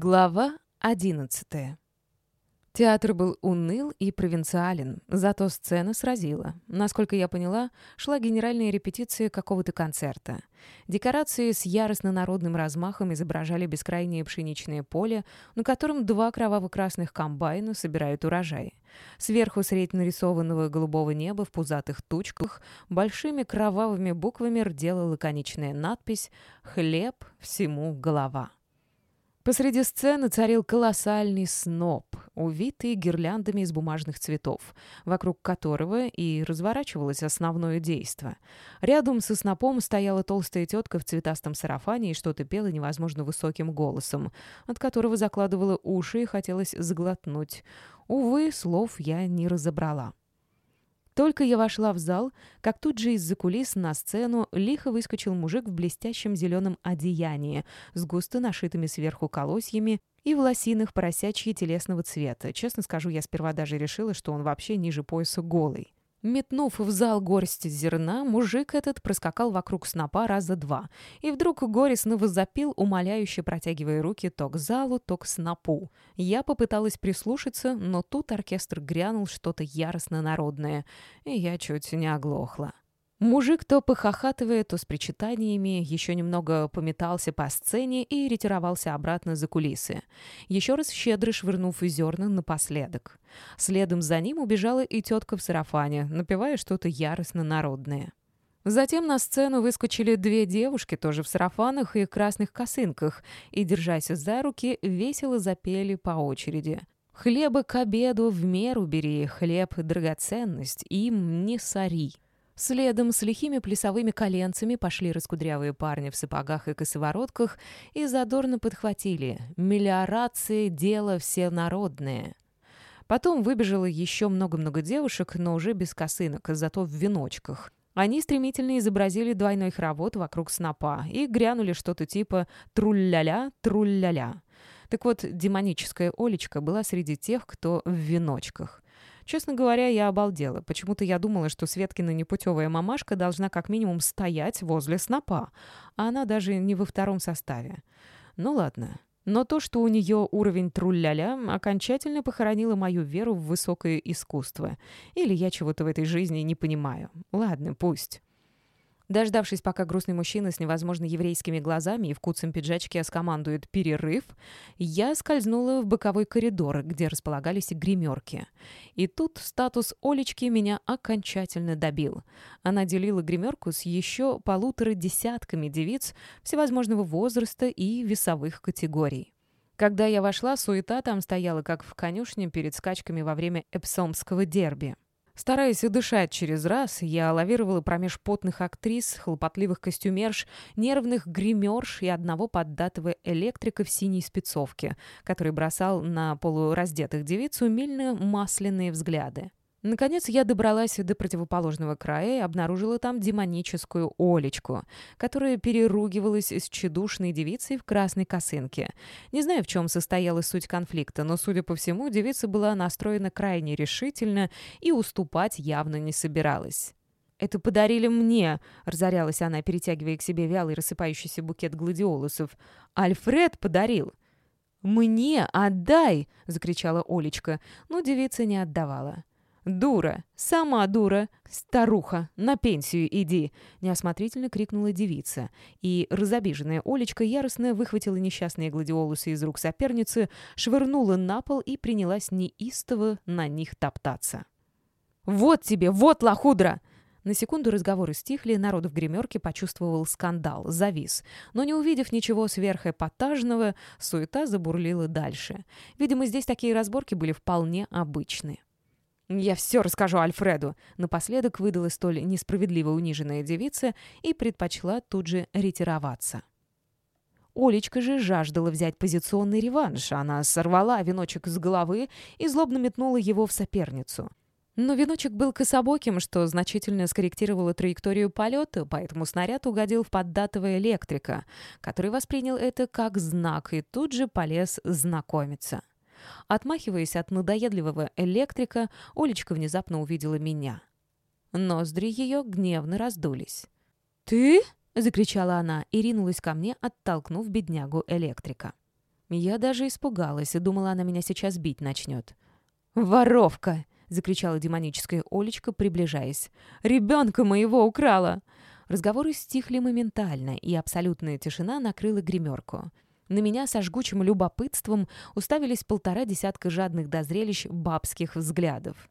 Глава одиннадцатая. Театр был уныл и провинциален, зато сцена сразила. Насколько я поняла, шла генеральная репетиция какого-то концерта. Декорации с яростно народным размахом изображали бескрайнее пшеничное поле, на котором два кроваво-красных комбайна собирают урожай. Сверху средь нарисованного голубого неба в пузатых тучках большими кровавыми буквами рдела лаконичная надпись «Хлеб всему голова». Посреди сцены царил колоссальный сноп, увитый гирляндами из бумажных цветов, вокруг которого и разворачивалось основное действо. Рядом со снопом стояла толстая тетка в цветастом сарафане и что-то пела невозможно высоким голосом, от которого закладывала уши и хотелось заглотнуть. Увы, слов я не разобрала. Только я вошла в зал, как тут же из-за кулис на сцену лихо выскочил мужик в блестящем зеленом одеянии с густо нашитыми сверху колосьями и в лосинах поросячьи телесного цвета. Честно скажу, я сперва даже решила, что он вообще ниже пояса голый. Метнув в зал горсть зерна, мужик этот проскакал вокруг снопа раза два, и вдруг горестно возопил, умоляюще протягивая руки то к залу, то к снопу. Я попыталась прислушаться, но тут оркестр грянул что-то яростно народное, и я чуть не оглохла. Мужик то похохатывая, то с причитаниями, еще немного пометался по сцене и ретировался обратно за кулисы. Еще раз щедро швырнув зерна напоследок. Следом за ним убежала и тетка в сарафане, напевая что-то яростно народное. Затем на сцену выскочили две девушки, тоже в сарафанах и красных косынках, и, держась за руки, весело запели по очереди. «Хлеба к обеду в меру бери, хлеб — драгоценность, им не сори». Следом с лихими плясовыми коленцами пошли раскудрявые парни в сапогах и косоворотках и задорно подхватили «Мелиорация – дело всенародное». Потом выбежало еще много-много девушек, но уже без косынок, зато в веночках. Они стремительно изобразили двойной хоровод вокруг снопа и грянули что-то типа «труль-ля-ля, труль-ля-ля». Так вот, демоническая Олечка была среди тех, кто в веночках. Честно говоря, я обалдела. Почему-то я думала, что Светкина непутевая мамашка должна как минимум стоять возле снопа, а она даже не во втором составе. Ну ладно. Но то, что у нее уровень труль-ля-ля, окончательно похоронило мою веру в высокое искусство. Или я чего-то в этой жизни не понимаю. Ладно, пусть. Дождавшись, пока грустный мужчина с невозможно еврейскими глазами и в куцем пиджачке скомандует «перерыв», я скользнула в боковой коридор, где располагались гримерки. И тут статус Олечки меня окончательно добил. Она делила гримерку с еще полутора десятками девиц всевозможного возраста и весовых категорий. Когда я вошла, суета там стояла, как в конюшне перед скачками во время эпсомского дерби. Стараясь дышать через раз, я лавировала промеж потных актрис, хлопотливых костюмерш, нервных гримерш и одного поддатого электрика в синей спецовке, который бросал на полураздетых девиц умильно масляные взгляды. Наконец я добралась до противоположного края и обнаружила там демоническую Олечку, которая переругивалась с чудушной девицей в красной косынке. Не знаю, в чем состояла суть конфликта, но, судя по всему, девица была настроена крайне решительно и уступать явно не собиралась. «Это подарили мне», — разорялась она, перетягивая к себе вялый рассыпающийся букет гладиолусов. «Альфред подарил». «Мне отдай!» — закричала Олечка, но девица не отдавала. «Дура! Сама дура! Старуха! На пенсию иди!» Неосмотрительно крикнула девица. И разобиженная Олечка яростно выхватила несчастные гладиолусы из рук соперницы, швырнула на пол и принялась неистово на них топтаться. «Вот тебе! Вот лохудра!» На секунду разговоры стихли, народ в гримерке почувствовал скандал, завис. Но не увидев ничего сверхэпатажного, суета забурлила дальше. Видимо, здесь такие разборки были вполне обычные. «Я все расскажу Альфреду», — напоследок выдала столь несправедливо униженная девица и предпочла тут же ретироваться. Олечка же жаждала взять позиционный реванш. Она сорвала веночек с головы и злобно метнула его в соперницу. Но веночек был кособоким, что значительно скорректировало траекторию полета, поэтому снаряд угодил в поддатого электрика, который воспринял это как знак и тут же полез знакомиться. Отмахиваясь от надоедливого электрика, Олечка внезапно увидела меня. Ноздри ее гневно раздулись. «Ты?» — закричала она и ринулась ко мне, оттолкнув беднягу электрика. Я даже испугалась и думала, она меня сейчас бить начнет. «Воровка!» — закричала демоническая Олечка, приближаясь. «Ребенка моего украла!» Разговоры стихли моментально, и абсолютная тишина накрыла гримерку. На меня со жгучим любопытством уставились полтора десятка жадных до зрелищ бабских взглядов.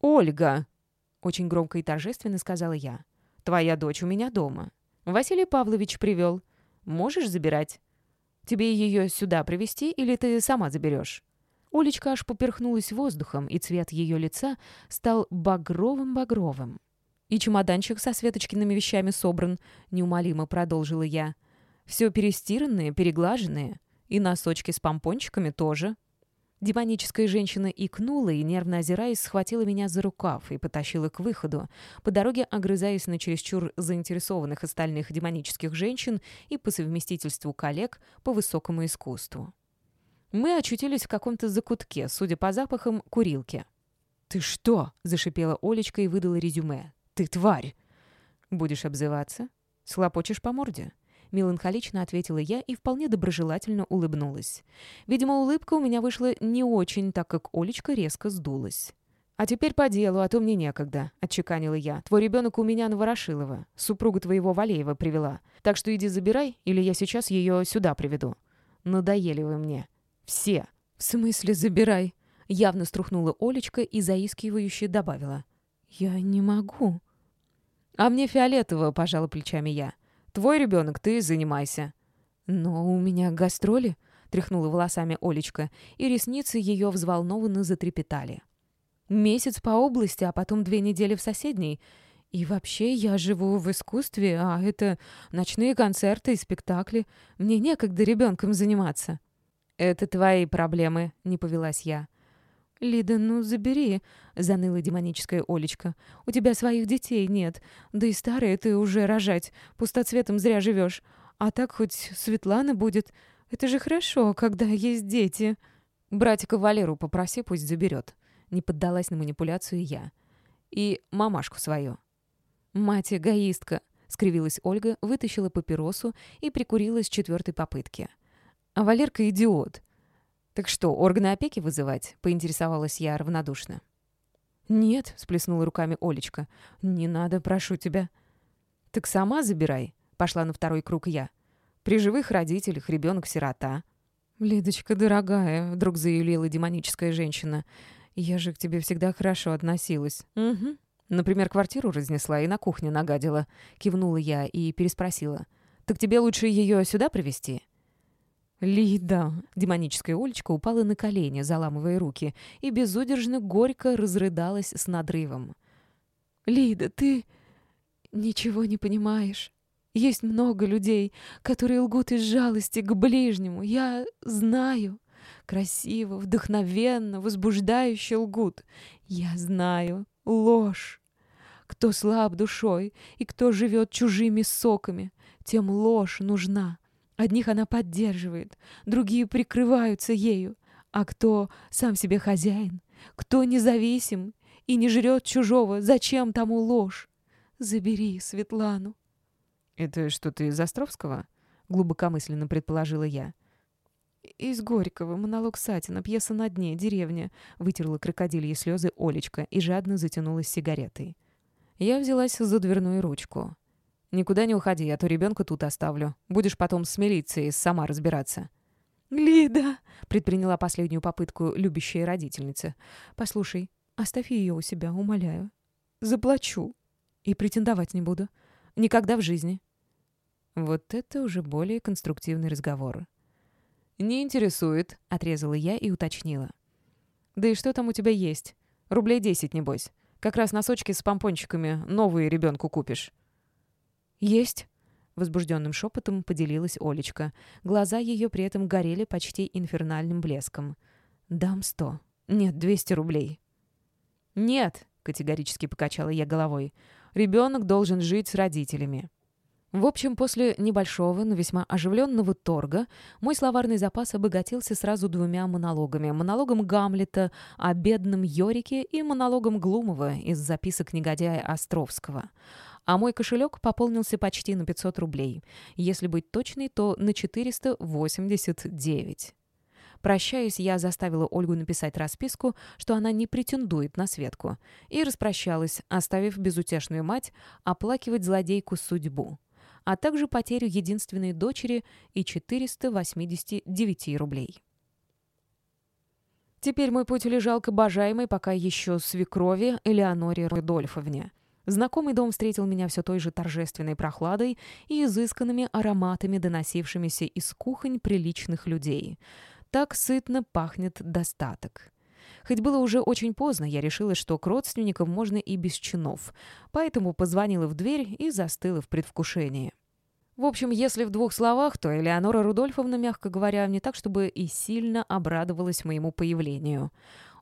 «Ольга!» — очень громко и торжественно сказала я. «Твоя дочь у меня дома. Василий Павлович привел. Можешь забирать? Тебе ее сюда привезти или ты сама заберешь?» Олечка аж поперхнулась воздухом, и цвет ее лица стал багровым-багровым. «И чемоданчик со Светочкиными вещами собран», — неумолимо продолжила я. «Все перестиранное, переглаженное. И носочки с помпончиками тоже». Демоническая женщина икнула и, нервно озираясь, схватила меня за рукав и потащила к выходу, по дороге огрызаясь на чересчур заинтересованных остальных демонических женщин и по совместительству коллег по высокому искусству. Мы очутились в каком-то закутке, судя по запахам, курилки. «Ты что?» — зашипела Олечка и выдала резюме. «Ты тварь!» «Будешь обзываться? Слопочешь по морде?» Меланхолично ответила я и вполне доброжелательно улыбнулась. Видимо, улыбка у меня вышла не очень, так как Олечка резко сдулась. «А теперь по делу, а то мне некогда», — отчеканила я. «Твой ребенок у меня на Ворошилова. Супруга твоего Валеева привела. Так что иди забирай, или я сейчас ее сюда приведу. Надоели вы мне. Все». «В смысле забирай?» Явно струхнула Олечка и заискивающе добавила. «Я не могу». «А мне фиолетово», — пожала плечами я. «Твой ребенок, ты занимайся». «Но у меня гастроли», — тряхнула волосами Олечка, и ресницы ее взволнованно затрепетали. «Месяц по области, а потом две недели в соседней. И вообще я живу в искусстве, а это ночные концерты и спектакли. Мне некогда ребенком заниматься». «Это твои проблемы», — не повелась я. «Лида, ну забери», — заныла демоническая Олечка. «У тебя своих детей нет. Да и старые ты уже рожать. Пустоцветом зря живешь. А так хоть Светлана будет. Это же хорошо, когда есть дети». «Братика Валеру попроси, пусть заберет». Не поддалась на манипуляцию я. «И мамашку свою». «Мать эгоистка», — скривилась Ольга, вытащила папиросу и прикурила с четвертой попытки. «А Валерка идиот. «Так что, органы опеки вызывать?» — поинтересовалась я равнодушно. «Нет», — сплеснула руками Олечка. «Не надо, прошу тебя». «Так сама забирай», — пошла на второй круг я. «При живых родителях ребенок-сирота». «Лидочка, дорогая», — вдруг заявила демоническая женщина, «я же к тебе всегда хорошо относилась». «Угу». Например, квартиру разнесла и на кухне нагадила. Кивнула я и переспросила. «Так тебе лучше ее сюда привезти «Лида!» — демоническая Олечка упала на колени, заламывая руки, и безудержно горько разрыдалась с надрывом. «Лида, ты ничего не понимаешь. Есть много людей, которые лгут из жалости к ближнему. Я знаю. Красиво, вдохновенно, возбуждающе лгут. Я знаю. Ложь. Кто слаб душой и кто живет чужими соками, тем ложь нужна. Одних она поддерживает, другие прикрываются ею. А кто сам себе хозяин, кто независим и не жрет чужого, зачем тому ложь? Забери Светлану. «Это что-то из Островского?» — глубокомысленно предположила я. «Из Горького, монолог Сатина, пьеса «На дне», деревня», — вытерла крокодильи слезы Олечка и жадно затянулась сигаретой. Я взялась за дверную ручку. Никуда не уходи, а то ребенка тут оставлю. Будешь потом с милицией сама разбираться». «Лида!» — предприняла последнюю попытку любящая родительница. «Послушай, оставь ее у себя, умоляю. Заплачу. И претендовать не буду. Никогда в жизни». Вот это уже более конструктивный разговор. «Не интересует», — отрезала я и уточнила. «Да и что там у тебя есть? Рублей десять, небось. Как раз носочки с помпончиками новые ребенку купишь». «Есть!» — возбужденным шепотом поделилась Олечка. Глаза ее при этом горели почти инфернальным блеском. «Дам сто. Нет, двести рублей». «Нет!» — категорически покачала я головой. «Ребенок должен жить с родителями». В общем, после небольшого, но весьма оживленного торга мой словарный запас обогатился сразу двумя монологами. Монологом Гамлета о бедном Йорике и монологом Глумова из записок негодяя Островского а мой кошелек пополнился почти на 500 рублей. Если быть точной, то на 489. Прощаясь, я заставила Ольгу написать расписку, что она не претендует на Светку, и распрощалась, оставив безутешную мать оплакивать злодейку судьбу, а также потерю единственной дочери и 489 рублей. Теперь мой путь лежал к обожаемой пока еще свекрови Элеоноре Рудольфовне. Знакомый дом встретил меня все той же торжественной прохладой и изысканными ароматами, доносившимися из кухонь приличных людей. Так сытно пахнет достаток. Хоть было уже очень поздно, я решила, что к родственникам можно и без чинов, поэтому позвонила в дверь и застыла в предвкушении. В общем, если в двух словах, то Элеонора Рудольфовна, мягко говоря, не так, чтобы и сильно обрадовалась моему появлению.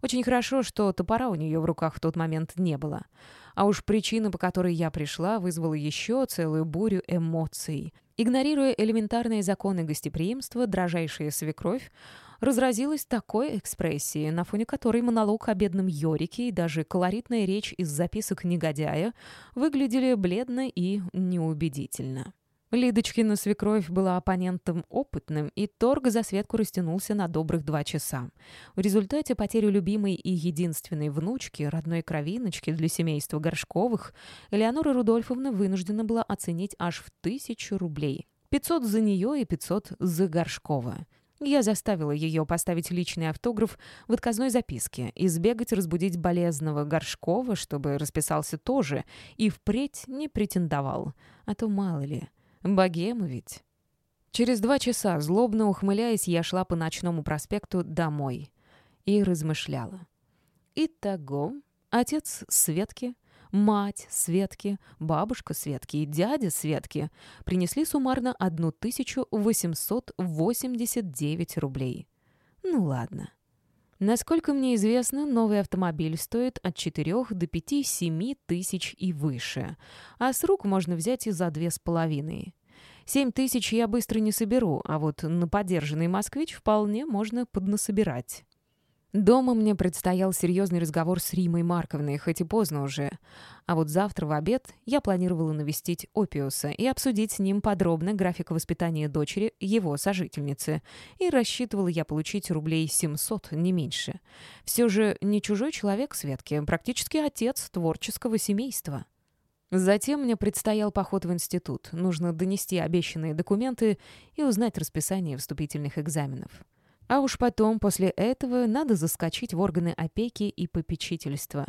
Очень хорошо, что топора у нее в руках в тот момент не было. А уж причина, по которой я пришла, вызвала еще целую бурю эмоций. Игнорируя элементарные законы гостеприимства, дрожайшая свекровь разразилась такой экспрессией, на фоне которой монолог о бедном Йорике и даже колоритная речь из записок негодяя выглядели бледно и неубедительно. Лидочкина свекровь была оппонентом опытным, и торг за Светку растянулся на добрых два часа. В результате потерю любимой и единственной внучки, родной кровиночки для семейства Горшковых, Элеонора Рудольфовна вынуждена была оценить аж в тысячу рублей. 500 за нее и 500 за Горшкова. Я заставила ее поставить личный автограф в отказной записке и сбегать разбудить болезного Горшкова, чтобы расписался тоже и впредь не претендовал. А то мало ли... Богема ведь. Через два часа, злобно ухмыляясь, я шла по ночному проспекту домой и размышляла. Итого, отец Светки, мать Светки, бабушка Светки и дядя Светки принесли суммарно 1889 рублей. Ну ладно. Насколько мне известно, новый автомобиль стоит от 4 до 5-7 тысяч и выше, а с рук можно взять и за две с половиной. Семь тысяч я быстро не соберу, а вот на подержанный «Москвич» вполне можно поднасобирать. Дома мне предстоял серьезный разговор с Римой Марковной, хоть и поздно уже. А вот завтра в обед я планировала навестить Опиуса и обсудить с ним подробно график воспитания дочери, его сожительницы. И рассчитывала я получить рублей 700, не меньше. Все же не чужой человек Светке, практически отец творческого семейства. Затем мне предстоял поход в институт. Нужно донести обещанные документы и узнать расписание вступительных экзаменов. А уж потом, после этого, надо заскочить в органы опеки и попечительства.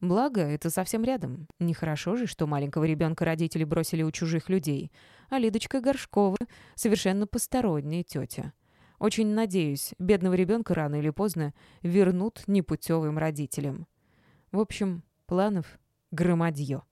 Благо, это совсем рядом. Нехорошо же, что маленького ребенка родители бросили у чужих людей. А Лидочка Горшкова — совершенно посторонняя тетя. Очень надеюсь, бедного ребенка рано или поздно вернут непутевым родителям. В общем, планов громадье.